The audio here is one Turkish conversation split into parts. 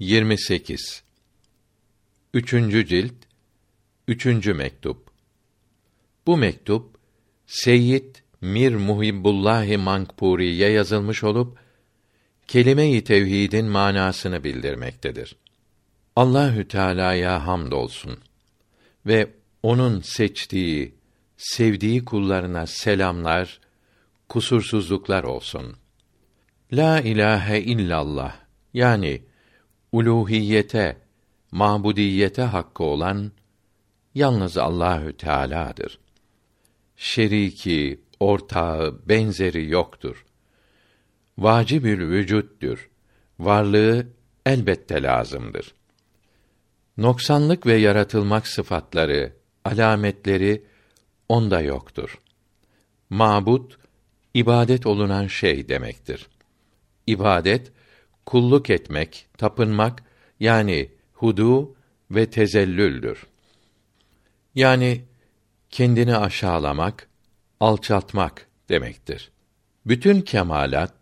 28 Üçüncü cilt Üçüncü mektup Bu mektup Seyyid Mir Muhibbullahi Mankpuri'ye yazılmış olup kelime-i tevhidin manasını bildirmektedir. Allahü Teala'ya hamdolsun ve onun seçtiği, sevdiği kullarına selamlar, kusursuzluklar olsun. La ilahe illallah yani uluhiyete, mabudiyete hakkı olan yalnız Allahü Teala'dır. Şeriki, ortağı, benzeri yoktur. Vacibül vücuttur. Varlığı elbette lazımdır. Noksanlık ve yaratılmak sıfatları, alametleri onda yoktur. Mabut ibadet olunan şey demektir. İbadet kulluk etmek, tapınmak yani hudu ve tezellüldür. Yani kendini aşağılamak, alçaltmak demektir. Bütün kemalat,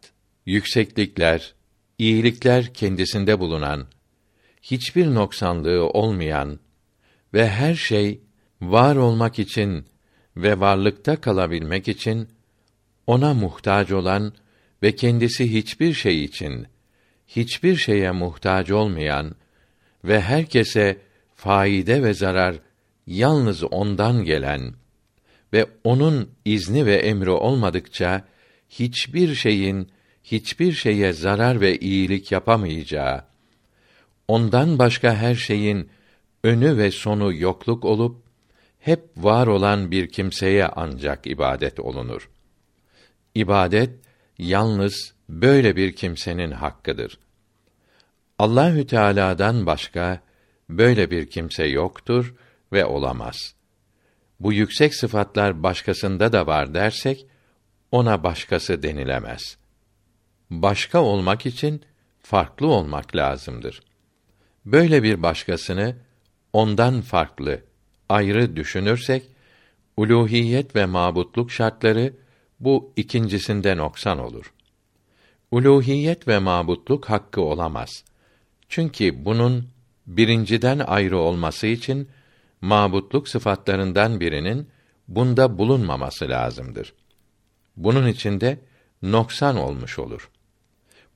yükseklikler, iyilikler kendisinde bulunan, hiçbir noksanlığı olmayan ve her şey var olmak için ve varlıkta kalabilmek için ona muhtaç olan ve kendisi hiçbir şey için hiçbir şeye muhtaç olmayan ve herkese faide ve zarar yalnız ondan gelen ve onun izni ve emri olmadıkça hiçbir şeyin hiçbir şeye zarar ve iyilik yapamayacağı ondan başka her şeyin önü ve sonu yokluk olup hep var olan bir kimseye ancak ibadet olunur. İbadet yalnız böyle bir kimsenin hakkıdır. Allahü Teala'dan başka böyle bir kimse yoktur ve olamaz. Bu yüksek sıfatlar başkasında da var dersek ona başkası denilemez. Başka olmak için farklı olmak lazımdır. Böyle bir başkasını ondan farklı, ayrı düşünürsek uluhiyet ve mabutluk şartları bu ikincisinde noksan olur. Uluhiyet ve mabutluk hakkı olamaz. Çünkü bunun birinciden ayrı olması için mabutluk sıfatlarından birinin bunda bulunmaması lazımdır. Bunun içinde noksan olmuş olur.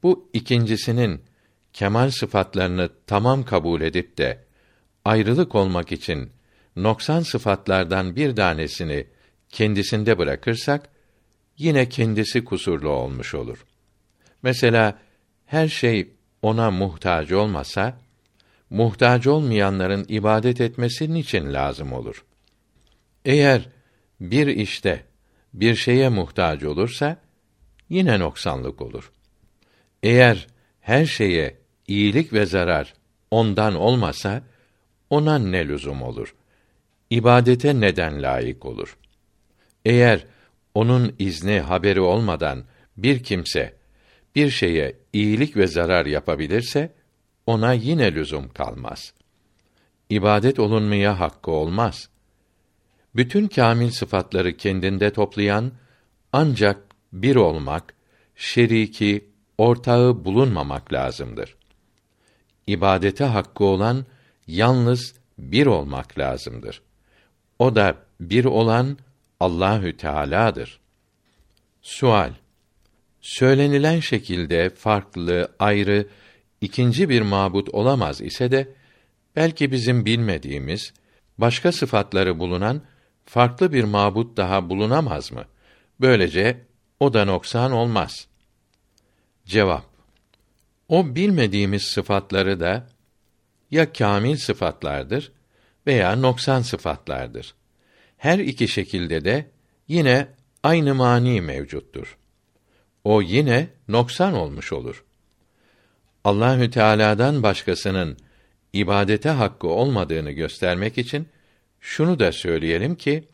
Bu ikincisinin kemal sıfatlarını tamam kabul edip de ayrılık olmak için noksan sıfatlardan bir tanesini kendisinde bırakırsak yine kendisi kusurlu olmuş olur. Mesela her şey ona muhtaç olmasa muhtaç olmayanların ibadet etmesi için lazım olur. Eğer bir işte bir şeye muhtaç olursa yine noksanlık olur. Eğer her şeye iyilik ve zarar ondan olmasa ona ne lüzum olur? İbadete neden layık olur? Eğer onun izni haberi olmadan bir kimse bir şeye iyilik ve zarar yapabilirse ona yine lüzum kalmaz. İbadet olunmaya hakkı olmaz. Bütün kamil sıfatları kendinde toplayan ancak bir olmak, şeriki, ortağı bulunmamak lazımdır. İbadete hakkı olan yalnız bir olmak lazımdır. O da bir olan Allahü Teala'dır. Sual Söylenilen şekilde farklı, ayrı ikinci bir mabut olamaz ise de belki bizim bilmediğimiz başka sıfatları bulunan farklı bir mabut daha bulunamaz mı? Böylece o da noksan olmaz. Cevap O bilmediğimiz sıfatları da ya kamil sıfatlardır veya noksan sıfatlardır. Her iki şekilde de yine aynı mani mevcuttur. O yine noksan olmuş olur. Allahü Teala'dan başkasının ibadete hakkı olmadığını göstermek için şunu da söyleyelim ki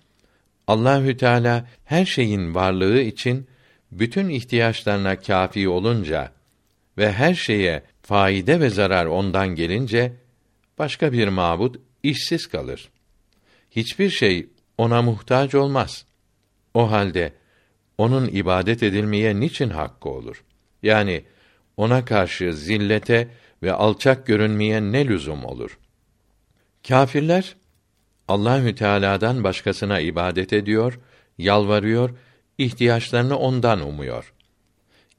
Allahü Teala her şeyin varlığı için bütün ihtiyaçlarına kafi olunca ve her şeye faide ve zarar ondan gelince başka bir mabut işsiz kalır. Hiçbir şey ona muhtaç olmaz. O halde onun ibadet edilmeye niçin hakkı olur? Yani ona karşı zillete ve alçak görünmeye ne lüzum olur? Kâfirler Allahü Teala'dan başkasına ibadet ediyor, yalvarıyor, ihtiyaçlarını ondan umuyor.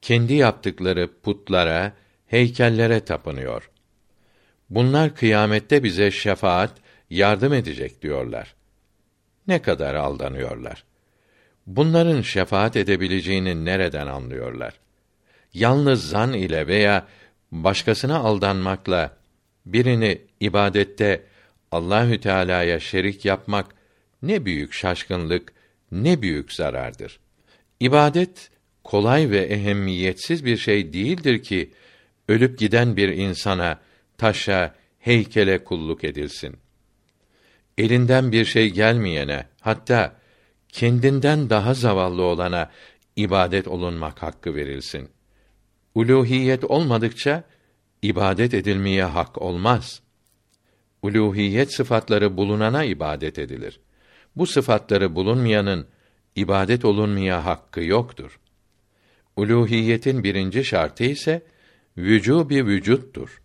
Kendi yaptıkları putlara, heykellere tapınıyor. Bunlar kıyamette bize şefaat, yardım edecek diyorlar. Ne kadar aldanıyorlar. Bunların şefaat edebileceğini nereden anlıyorlar? Yalnız zan ile veya başkasına aldanmakla birini ibadette Allahü Teala'ya şerik yapmak ne büyük şaşkınlık, ne büyük zarardır. İbadet kolay ve ehemmiyetsiz bir şey değildir ki ölüp giden bir insana, taşa, heykele kulluk edilsin. Elinden bir şey gelmeyene, hatta kendinden daha zavallı olana ibadet olunmak hakkı verilsin. Uluhiyet olmadıkça ibadet edilmeye hak olmaz. Uluhiyet sıfatları bulunana ibadet edilir. Bu sıfatları bulunmayanın ibadet olunmaya hakkı yoktur. Uluhiyetin birinci şartı ise vücubi vücuttur.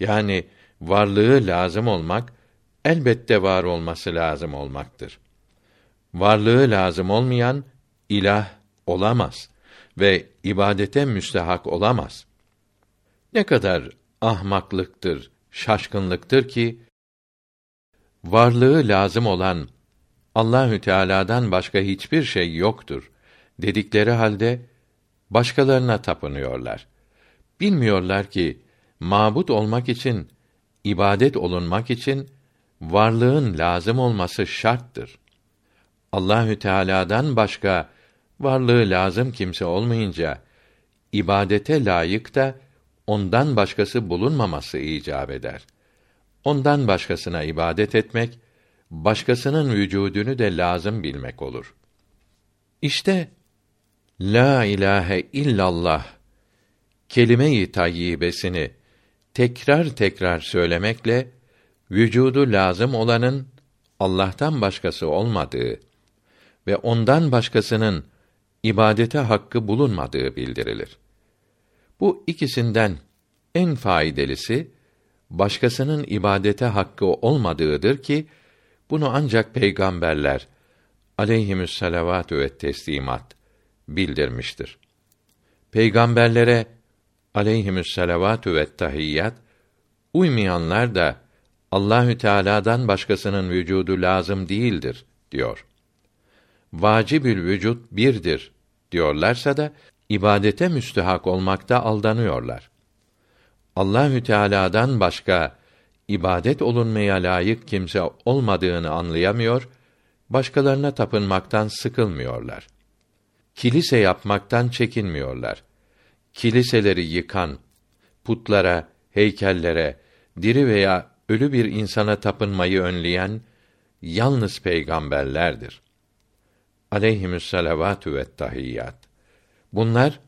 Yani varlığı lazım olmak elbette var olması lazım olmaktır. Varlığı lazım olmayan ilah olamaz ve ibadete müstehak olamaz. Ne kadar ahmaklıktır, şaşkınlıktır ki varlığı lazım olan Allahü Teala'dan başka hiçbir şey yoktur dedikleri halde başkalarına tapınıyorlar. Bilmiyorlar ki mabut olmak için, ibadet olunmak için varlığın lazım olması şarttır. Allahü Teala'dan başka varlığı lazım kimse olmayınca ibadete layık da ondan başkası bulunmaması icap eder. Ondan başkasına ibadet etmek başkasının vücudunu de lazım bilmek olur. İşte la ilahe illallah kelime-i tayyibesini tekrar tekrar söylemekle vücudu lazım olanın Allah'tan başkası olmadığı ve ondan başkasının ibadete hakkı bulunmadığı bildirilir. Bu ikisinden en faydalısı başkasının ibadete hakkı olmadığıdır ki bunu ancak peygamberler aleyhimüsselavatü ve teslimat bildirmiştir. Peygamberlere aleyhimüsselavatü ve tahiyyat uymayanlar da Allahü Teala'dan başkasının vücudu lazım değildir diyor. Vacibül vücut birdir diyorlarsa da ibadete müstehak olmakta aldanıyorlar. Allahü Teala'dan başka ibadet olunmaya layık kimse olmadığını anlayamıyor, başkalarına tapınmaktan sıkılmıyorlar. Kilise yapmaktan çekinmiyorlar. Kiliseleri yıkan, putlara, heykellere, diri veya ölü bir insana tapınmayı önleyen yalnız peygamberlerdir. Aleyhimüsselavatü ve tahiyyat. Bunlar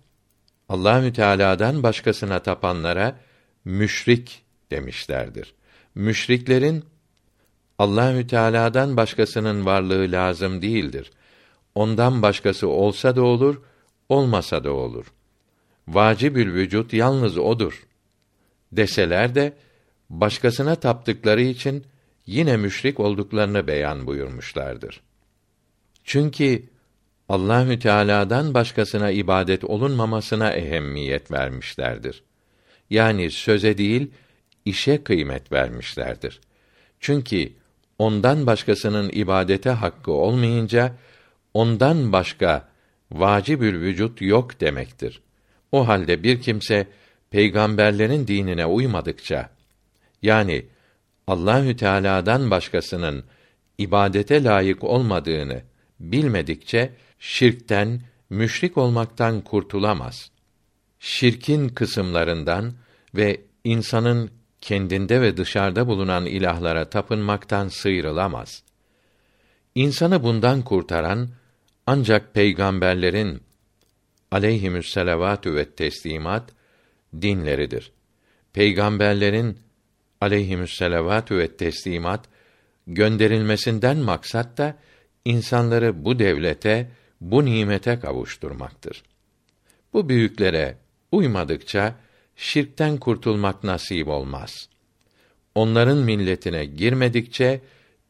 Allahü Teala'dan başkasına tapanlara müşrik demişlerdir. Müşriklerin Allahü Teala'dan başkasının varlığı lazım değildir. Ondan başkası olsa da olur, olmasa da olur. Vacibül vücut yalnız odur. Deseler de başkasına taptıkları için yine müşrik olduklarını beyan buyurmuşlardır. Çünkü Allahü Teala'dan başkasına ibadet olunmamasına ehemmiyet vermişlerdir. Yani söze değil, işe kıymet vermişlerdir. Çünkü ondan başkasının ibadete hakkı olmayınca ondan başka vacibül vücut yok demektir. O halde bir kimse peygamberlerin dinine uymadıkça yani Allahü Teala'dan başkasının ibadete layık olmadığını bilmedikçe şirkten, müşrik olmaktan kurtulamaz. Şirkin kısımlarından ve insanın kendinde ve dışarıda bulunan ilahlara tapınmaktan sıyrılamaz. İnsanı bundan kurtaran ancak peygamberlerin aleyhimüsselavatü ve teslimat dinleridir. Peygamberlerin aleyhimüsselavatü ve teslimat gönderilmesinden maksat da insanları bu devlete, bu nimete kavuşturmaktır. Bu büyüklere uymadıkça şirkten kurtulmak nasip olmaz. Onların milletine girmedikçe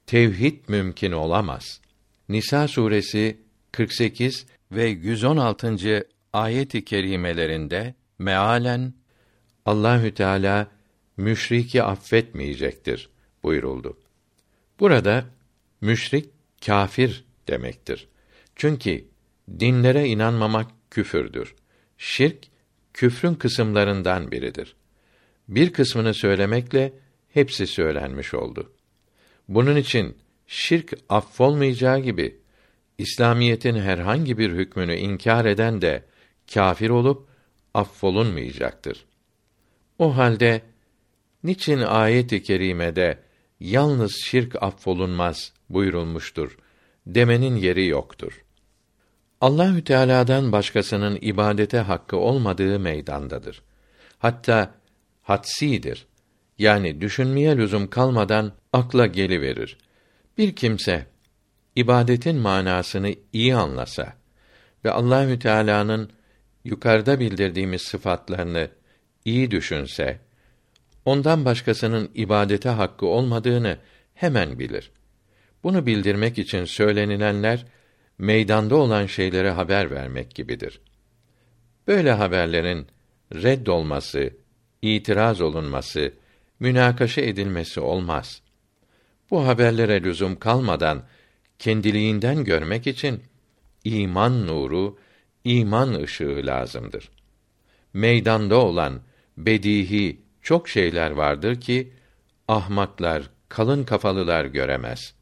tevhid mümkün olamaz. Nisa suresi 48 ve 116. ayet-i kerimelerinde mealen Allahü Teala müşriki affetmeyecektir buyuruldu. Burada müşrik kafir demektir. Çünkü dinlere inanmamak küfürdür. Şirk küfrün kısımlarından biridir. Bir kısmını söylemekle hepsi söylenmiş oldu. Bunun için şirk affolmayacağı gibi İslamiyetin herhangi bir hükmünü inkar eden de kafir olup affolunmayacaktır. O halde niçin ayet-i kerimede yalnız şirk affolunmaz buyurulmuştur demenin yeri yoktur. Allahü Teala'dan başkasının ibadete hakkı olmadığı meydandadır. Hatta hatsidir. Yani düşünmeye lüzum kalmadan akla geliverir. Bir kimse ibadetin manasını iyi anlasa ve Allahü Teala'nın yukarıda bildirdiğimiz sıfatlarını iyi düşünse, ondan başkasının ibadete hakkı olmadığını hemen bilir. Bunu bildirmek için söylenilenler meydanda olan şeylere haber vermek gibidir. Böyle haberlerin redd olması, itiraz olunması, münakaşa edilmesi olmaz. Bu haberlere lüzum kalmadan kendiliğinden görmek için iman nuru, iman ışığı lazımdır. Meydanda olan bedihi çok şeyler vardır ki ahmaklar, kalın kafalılar göremez.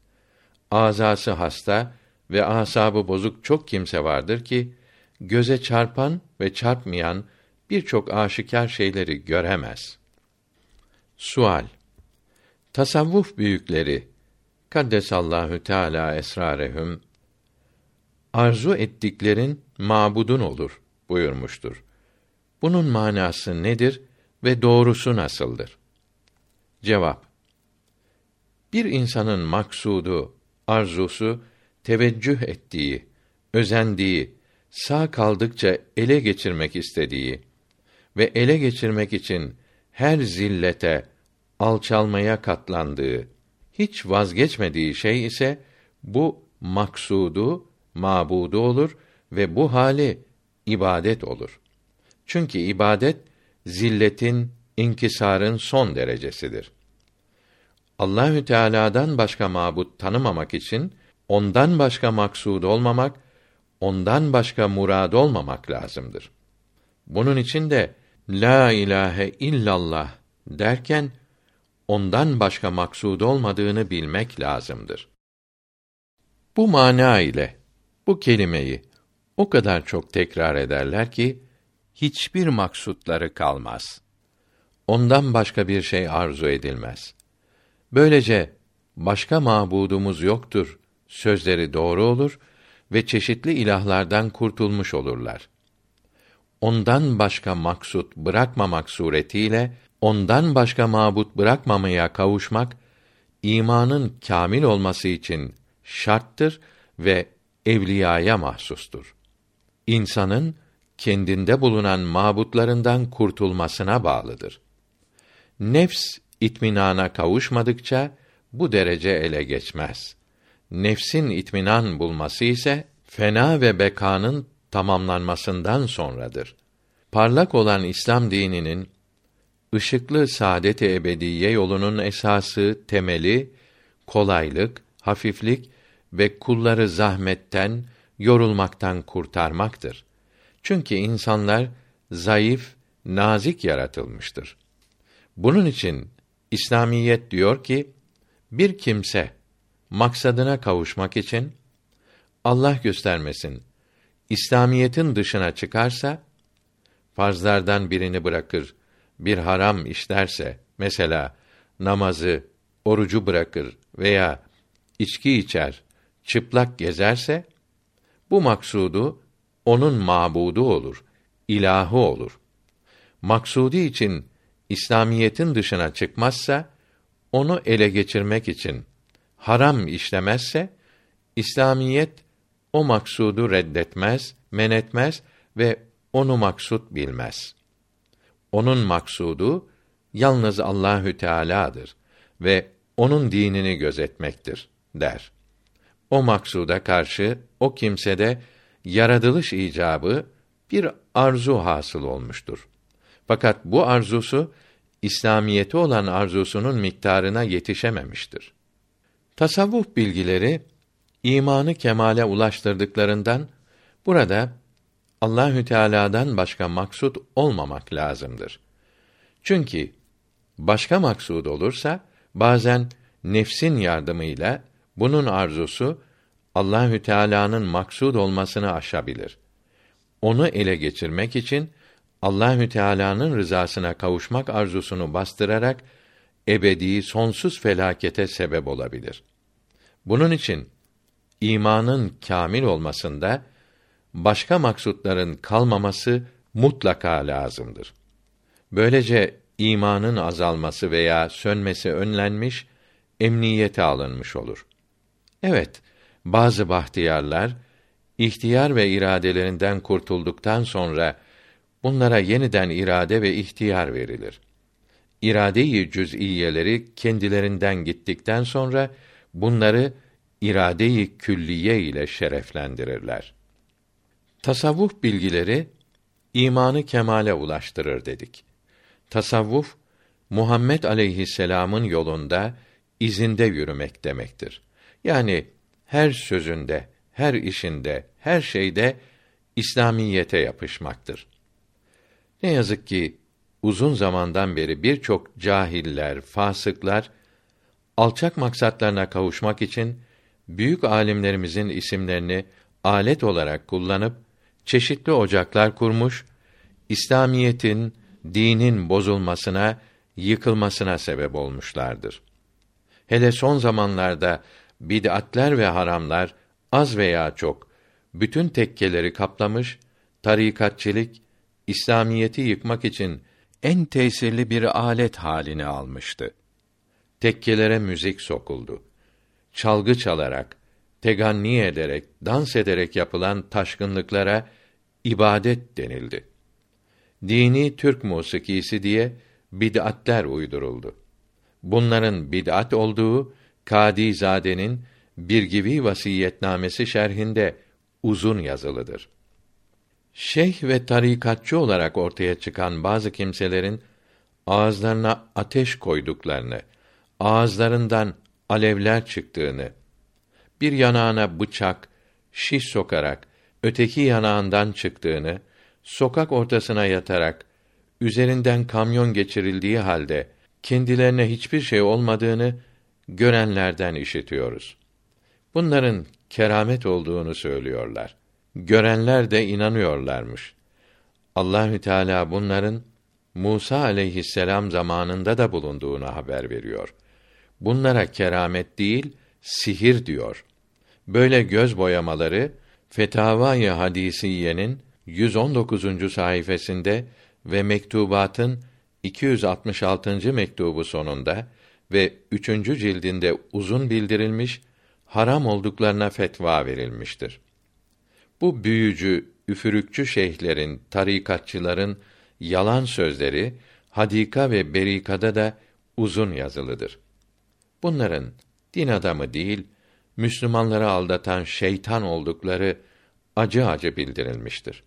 Azası hasta ve asabı bozuk çok kimse vardır ki göze çarpan ve çarpmayan birçok aşikar şeyleri göremez. Sual Tasavvuf büyükleri Kaddesallahu Teala esrarehum arzu ettiklerin mabudun olur buyurmuştur. Bunun manası nedir ve doğrusu nasıldır? Cevap Bir insanın maksudu, arzusu teveccüh ettiği, özendiği, sağ kaldıkça ele geçirmek istediği ve ele geçirmek için her zillete, alçalmaya katlandığı, hiç vazgeçmediği şey ise bu maksudu, mabudu olur ve bu hali ibadet olur. Çünkü ibadet zilletin, inkisarın son derecesidir. Allahü Teala'dan başka mabut tanımamak için ondan başka maksud olmamak, ondan başka murad olmamak lazımdır. Bunun için de la ilahe illallah derken ondan başka maksud olmadığını bilmek lazımdır. Bu mana ile bu kelimeyi o kadar çok tekrar ederler ki hiçbir maksutları kalmaz. Ondan başka bir şey arzu edilmez. Böylece başka mabudumuz yoktur sözleri doğru olur ve çeşitli ilahlardan kurtulmuş olurlar. Ondan başka maksut bırakmamak suretiyle ondan başka mabut bırakmamaya kavuşmak imanın kamil olması için şarttır ve evliyaya mahsustur. İnsanın kendinde bulunan mabutlarından kurtulmasına bağlıdır. Nefs itminana kavuşmadıkça bu derece ele geçmez nefsin itminan bulması ise fena ve bekanın tamamlanmasından sonradır. Parlak olan İslam dininin ışıklı saadet-i ebediye yolunun esası, temeli kolaylık, hafiflik ve kulları zahmetten, yorulmaktan kurtarmaktır. Çünkü insanlar zayıf, nazik yaratılmıştır. Bunun için İslamiyet diyor ki bir kimse maksadına kavuşmak için Allah göstermesin İslamiyetin dışına çıkarsa farzlardan birini bırakır, bir haram işlerse mesela namazı, orucu bırakır veya içki içer, çıplak gezerse bu maksudu onun mabudu olur, ilahı olur. Maksudi için İslamiyetin dışına çıkmazsa onu ele geçirmek için haram işlemezse İslamiyet o maksudu reddetmez, menetmez ve onu maksut bilmez. onun maksudu yalnız Allahü Teala'dır ve onun dinini gözetmektir der. O maksuda karşı o kimsede yaratılış icabı bir arzu hasıl olmuştur. Fakat bu arzusu İslamiyeti olan arzusunun miktarına yetişememiştir. Tasavvuf bilgileri imanı kemale ulaştırdıklarından burada Allahü Teala'dan başka maksut olmamak lazımdır. Çünkü başka maksud olursa bazen nefsin yardımıyla bunun arzusu Allahü Teala'nın maksud olmasını aşabilir. Onu ele geçirmek için Allahü Teala'nın rızasına kavuşmak arzusunu bastırarak ebedi sonsuz felakete sebep olabilir. Bunun için imanın kamil olmasında başka maksutların kalmaması mutlaka lazımdır. Böylece imanın azalması veya sönmesi önlenmiş, emniyete alınmış olur. Evet, bazı bahtiyarlar ihtiyar ve iradelerinden kurtulduktan sonra bunlara yeniden irade ve ihtiyar verilir. İrade-i cüz'iyeleri kendilerinden gittikten sonra bunları irade-i külliye ile şereflendirirler. Tasavvuf bilgileri imanı kemale ulaştırır dedik. Tasavvuf Muhammed aleyhisselam'ın yolunda izinde yürümek demektir. Yani her sözünde, her işinde, her şeyde İslamiyete yapışmaktır. Ne yazık ki uzun zamandan beri birçok cahiller, fasıklar alçak maksatlarına kavuşmak için büyük alimlerimizin isimlerini alet olarak kullanıp çeşitli ocaklar kurmuş, İslamiyetin, dinin bozulmasına, yıkılmasına sebep olmuşlardır. Hele son zamanlarda bid'atler ve haramlar az veya çok bütün tekkeleri kaplamış, tarikatçilik İslamiyeti yıkmak için en tesirli bir alet halini almıştı. Tekkelere müzik sokuldu. Çalgı çalarak, teganni ederek, dans ederek yapılan taşkınlıklara ibadet denildi. Dini Türk musikisi diye bid'atler uyduruldu. Bunların bid'at olduğu Kadi Zade'nin bir gibi vasiyetnamesi şerhinde uzun yazılıdır. Şeyh ve tarikatçı olarak ortaya çıkan bazı kimselerin ağızlarına ateş koyduklarını, ağızlarından alevler çıktığını, bir yanağına bıçak, şiş sokarak öteki yanağından çıktığını, sokak ortasına yatarak üzerinden kamyon geçirildiği halde kendilerine hiçbir şey olmadığını görenlerden işitiyoruz. Bunların keramet olduğunu söylüyorlar. Görenler de inanıyorlarmış. Allahü Teala bunların Musa aleyhisselam zamanında da bulunduğunu haber veriyor. Bunlara keramet değil, sihir diyor. Böyle göz boyamaları Fetavai Hadisiye'nin 119. sayfasında ve mektubatın 266. mektubu sonunda ve üçüncü cildinde uzun bildirilmiş, haram olduklarına fetva verilmiştir. Bu büyücü, üfürükçü şeyhlerin, tarikatçıların yalan sözleri Hadika ve Berika'da da uzun yazılıdır. Bunların din adamı değil, Müslümanları aldatan şeytan oldukları acı acı bildirilmiştir.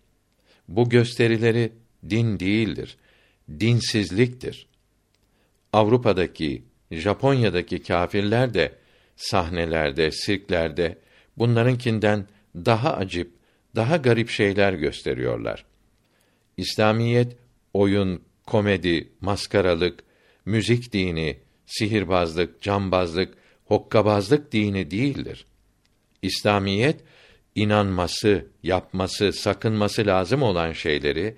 Bu gösterileri din değildir, dinsizliktir. Avrupa'daki, Japonya'daki kâfirler de sahnelerde, sirklerde bunlarınkinden daha acip, daha garip şeyler gösteriyorlar. İslamiyet oyun, komedi, maskaralık, müzik dini, sihirbazlık, cambazlık, hokkabazlık dini değildir. İslamiyet inanması, yapması, sakınması lazım olan şeyleri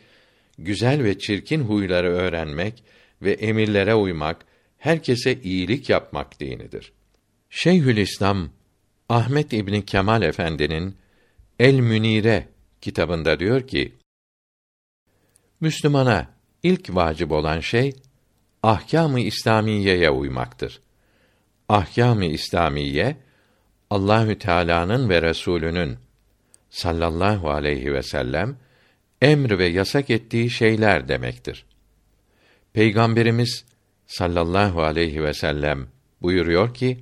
güzel ve çirkin huyları öğrenmek ve emirlere uymak, herkese iyilik yapmak dinidir. Şeyhülislam Ahmet İbni Kemal Efendi'nin El Münire kitabında diyor ki: Müslümana ilk vacip olan şey ahkâm-ı İslamiyeye uymaktır. Ahkâm-ı İslamiye Allahü Teala'nın ve Resulünün sallallahu aleyhi ve sellem emr ve yasak ettiği şeyler demektir. Peygamberimiz sallallahu aleyhi ve sellem buyuruyor ki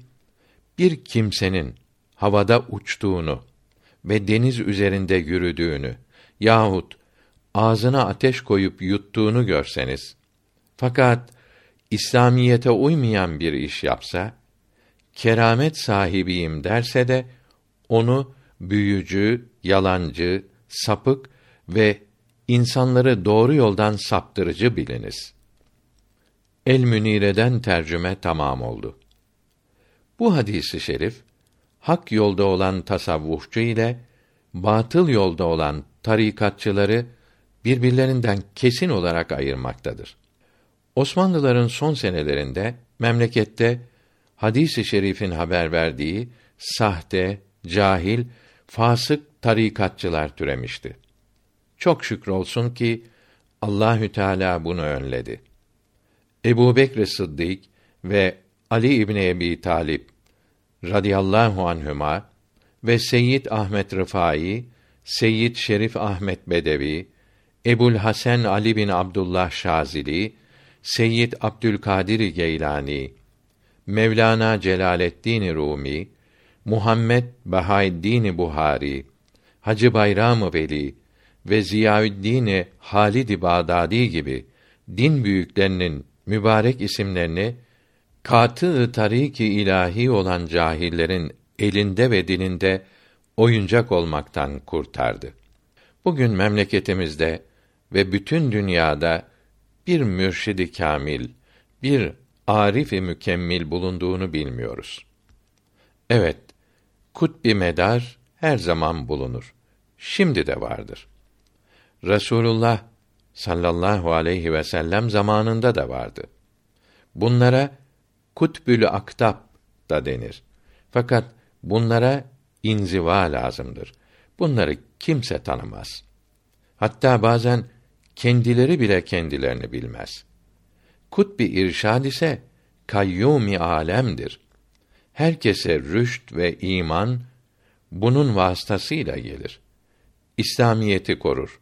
bir kimsenin havada uçtuğunu ve deniz üzerinde yürüdüğünü yahut ağzına ateş koyup yuttuğunu görseniz fakat İslamiyete uymayan bir iş yapsa keramet sahibiyim derse de onu büyücü, yalancı, sapık ve insanları doğru yoldan saptırıcı biliniz. El Münire'den tercüme tamam oldu. Bu hadisi şerif hak yolda olan tasavvufçu ile batıl yolda olan tarikatçıları birbirlerinden kesin olarak ayırmaktadır. Osmanlıların son senelerinde memlekette hadisi şerifin haber verdiği sahte, cahil, fasık tarikatçılar türemişti. Çok şükür olsun ki Allahü Teala bunu önledi. Ebu Bekr Sıddık ve Ali İbni Ebi Talip radıyallahu anhüma ve Seyyid Ahmet Rıfai, Seyyid Şerif Ahmet Bedevi, Ebul Hasan Ali bin Abdullah Şazili, Seyyid Abdülkadir Geylani, Mevlana Celaleddin Rumi, Muhammed Bahaeddin Buhari, Hacı Bayram Veli ve Ziyaüddin Halid Bağdadi gibi din büyüklerinin mübarek isimlerini katı tariki ilahi olan cahillerin elinde ve dilinde oyuncak olmaktan kurtardı. Bugün memleketimizde ve bütün dünyada bir mürşidi kamil, bir arif-i mükemmel bulunduğunu bilmiyoruz. Evet, kutbi medar her zaman bulunur. Şimdi de vardır. Resulullah sallallahu aleyhi ve sellem zamanında da vardı. Bunlara kutbül aktab da denir. Fakat bunlara inziva lazımdır. Bunları kimse tanımaz. Hatta bazen kendileri bile kendilerini bilmez. Kutbi irşad ise kayyumi alemdir. Herkese rüşt ve iman bunun vasıtasıyla gelir. İslamiyeti korur.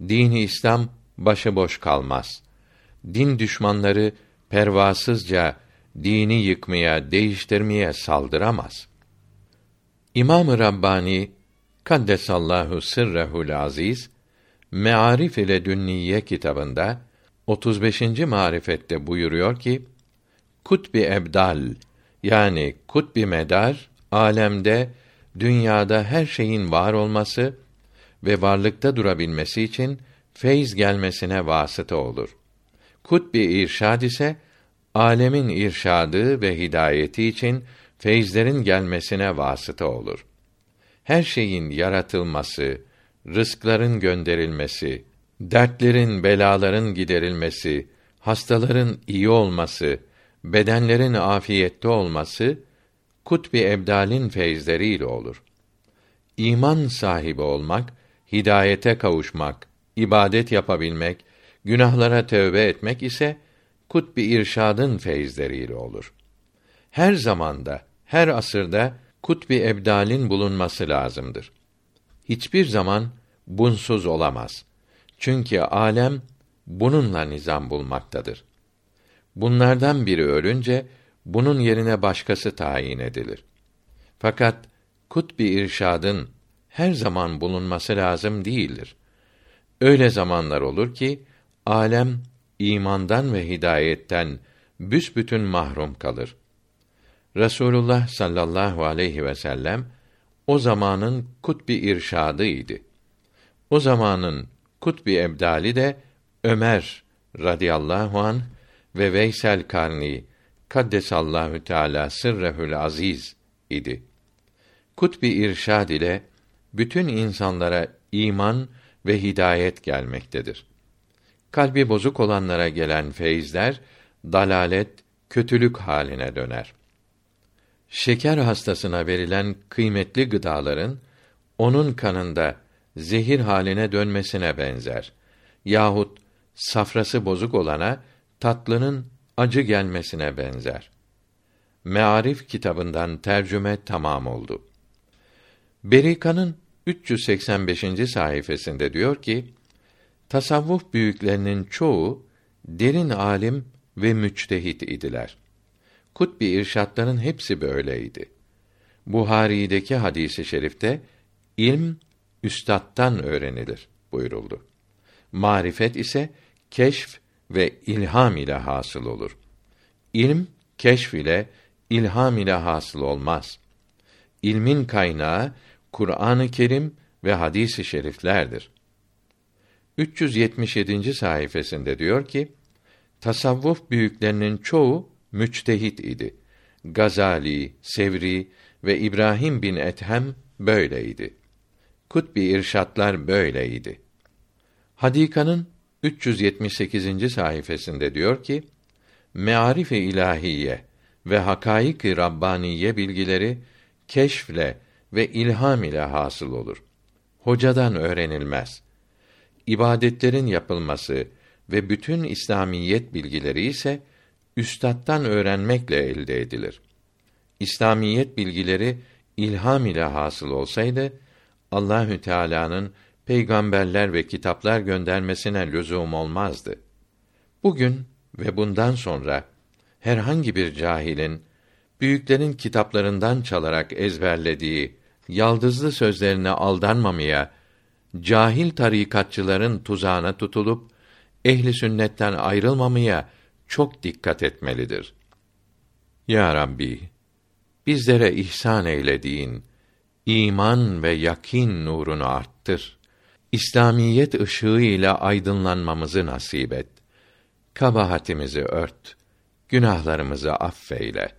Dini İslam başıboş kalmaz. Din düşmanları pervasızca dini yıkmaya, değiştirmeye saldıramaz. İmam-ı Rabbani Kaddesallahu sırrehul aziz Mearif ile Dünniye kitabında 35. marifette buyuruyor ki Kutbi ebdal yani kutbi medar alemde dünyada her şeyin var olması ve varlıkta durabilmesi için feyz gelmesine vasıta olur. Kutbi irşad ise alemin irşadı ve hidayeti için feyzlerin gelmesine vasıta olur. Her şeyin yaratılması, rızkların gönderilmesi, dertlerin, belaların giderilmesi, hastaların iyi olması, bedenlerin afiyette olması kutbi ebdalin feyzleriyle olur. İman sahibi olmak, hidayete kavuşmak, ibadet yapabilmek, günahlara tövbe etmek ise kutbi irşadın feyzleriyle olur. Her zamanda, her asırda kutbi ebdalin bulunması lazımdır. Hiçbir zaman bunsuz olamaz. Çünkü alem bununla nizam bulmaktadır. Bunlardan biri ölünce bunun yerine başkası tayin edilir. Fakat kutbi irşadın her zaman bulunması lazım değildir. Öyle zamanlar olur ki alem imandan ve hidayetten büsbütün mahrum kalır. Resulullah sallallahu aleyhi ve sellem o zamanın kutbi irşadı idi. O zamanın kutbi ebdali de Ömer radıyallahu an ve Veysel Karni kaddesallahu teala sırrehül aziz idi. Kutbi irşad ile bütün insanlara iman ve hidayet gelmektedir. Kalbi bozuk olanlara gelen feyizler dalalet, kötülük haline döner. Şeker hastasına verilen kıymetli gıdaların onun kanında zehir haline dönmesine benzer. Yahut safrası bozuk olana tatlının acı gelmesine benzer. Mearif kitabından tercüme tamam oldu. Berika'nın 385. sayfasında diyor ki: Tasavvuf büyüklerinin çoğu derin alim ve müçtehit idiler. Kutbi irşatların hepsi böyleydi. Buhari'deki hadisi şerifte ilm üstattan öğrenilir buyuruldu. Marifet ise keşf ve ilham ile hasıl olur. İlm keşf ile ilham ile hasıl olmaz. İlmin kaynağı Kur'an-ı Kerim ve hadis-i şeriflerdir. 377. sayfasında diyor ki: Tasavvuf büyüklerinin çoğu müçtehit idi. Gazali, Sevri ve İbrahim bin Ethem böyleydi. Kutbi irşatlar böyleydi. Hadika'nın 378. sayfasında diyor ki: Mearif-i ilahiye ve hakaik-i rabbaniye bilgileri keşfle ve ilham ile hasıl olur. Hocadan öğrenilmez. İbadetlerin yapılması ve bütün İslamiyet bilgileri ise üstattan öğrenmekle elde edilir. İslamiyet bilgileri ilham ile hasıl olsaydı Allahü Teala'nın peygamberler ve kitaplar göndermesine lüzum olmazdı. Bugün ve bundan sonra herhangi bir cahilin büyüklerin kitaplarından çalarak ezberlediği yaldızlı sözlerine aldanmamaya, cahil tarikatçıların tuzağına tutulup ehli sünnetten ayrılmamaya çok dikkat etmelidir. Ya Rabbi, bizlere ihsan eylediğin iman ve yakin nurunu arttır. İslamiyet ışığı ile aydınlanmamızı nasip et. Kabahatimizi ört, günahlarımızı affeyle.